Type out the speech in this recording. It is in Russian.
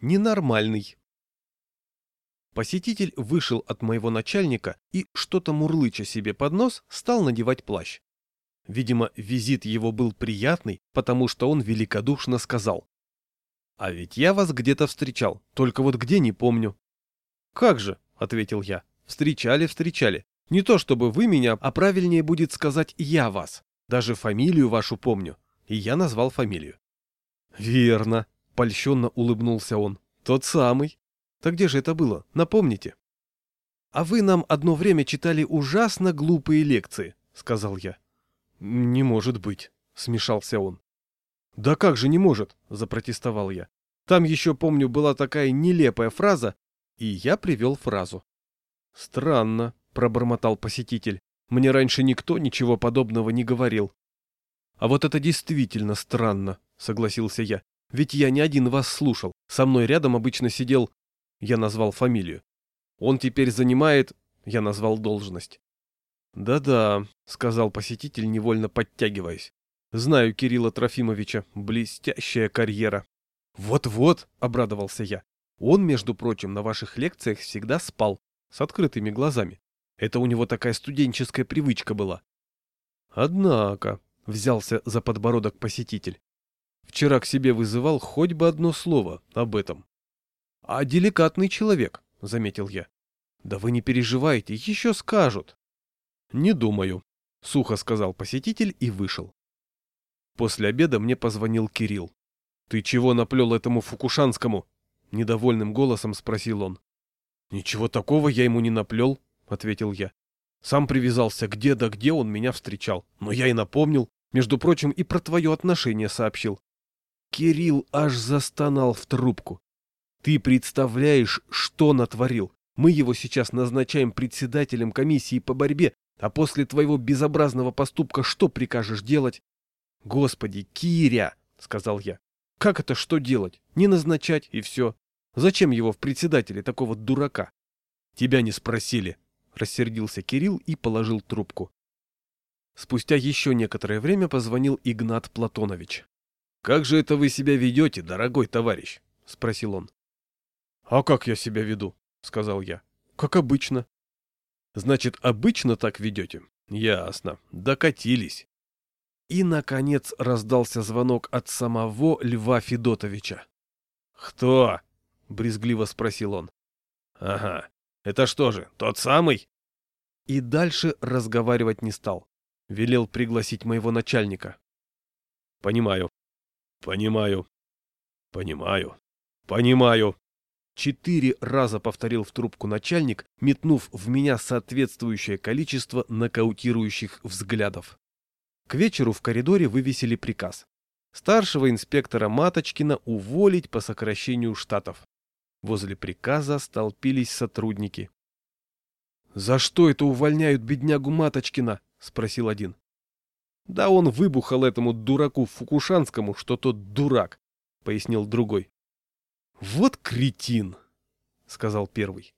ненормальный. Посетитель вышел от моего начальника и, что-то мурлыча себе под нос, стал надевать плащ. Видимо, визит его был приятный, потому что он великодушно сказал. «А ведь я вас где-то встречал, только вот где не помню». «Как же?» — ответил я. «Встречали, встречали. Не то чтобы вы меня, а правильнее будет сказать «я вас». Даже фамилию вашу помню». И я назвал фамилию. «Верно», — польщенно улыбнулся он. «Тот самый. Так где же это было? Напомните». «А вы нам одно время читали ужасно глупые лекции», — сказал я. «Не может быть», — смешался он. «Да как же не может?» — запротестовал я. «Там еще, помню, была такая нелепая фраза, и я привел фразу». «Странно», — пробормотал посетитель. «Мне раньше никто ничего подобного не говорил». «А вот это действительно странно», — согласился я. «Ведь я не один вас слушал. Со мной рядом обычно сидел...» Я назвал фамилию. «Он теперь занимает...» Я назвал должность. «Да-да», — сказал посетитель, невольно подтягиваясь. «Знаю Кирилла Трофимовича. Блестящая карьера». «Вот-вот», — обрадовался я. «Он, между прочим, на ваших лекциях всегда спал, с открытыми глазами. Это у него такая студенческая привычка была». «Однако», — взялся за подбородок посетитель. «Вчера к себе вызывал хоть бы одно слово об этом». «А деликатный человек», — заметил я. «Да вы не переживайте, еще скажут». «Не думаю», — сухо сказал посетитель и вышел. После обеда мне позвонил Кирилл. «Ты чего наплел этому Фукушанскому?» — недовольным голосом спросил он. «Ничего такого я ему не наплел», — ответил я. «Сам привязался где да где он меня встречал, но я и напомнил, между прочим, и про твое отношение сообщил». Кирилл аж застонал в трубку. «Ты представляешь, что натворил? Мы его сейчас назначаем председателем комиссии по борьбе а после твоего безобразного поступка что прикажешь делать? Господи, Киря, сказал я. Как это что делать? Не назначать и все. Зачем его в председателе такого дурака? Тебя не спросили, рассердился Кирилл и положил трубку. Спустя еще некоторое время позвонил Игнат Платонович. «Как же это вы себя ведете, дорогой товарищ?» — спросил он. «А как я себя веду?» — сказал я. «Как обычно. Значит, обычно так ведете? Ясно. Докатились. И, наконец, раздался звонок от самого Льва Федотовича. «Кто?» — брезгливо спросил он. «Ага. Это что же, тот самый?» И дальше разговаривать не стал. Велел пригласить моего начальника. «Понимаю. Понимаю. Понимаю. Понимаю», Четыре раза повторил в трубку начальник, метнув в меня соответствующее количество нокаутирующих взглядов. К вечеру в коридоре вывесили приказ. Старшего инспектора Маточкина уволить по сокращению штатов. Возле приказа столпились сотрудники. «За что это увольняют беднягу Маточкина?» — спросил один. «Да он выбухал этому дураку Фукушанскому, что тот дурак», — пояснил другой. «Вот кретин!» — сказал первый.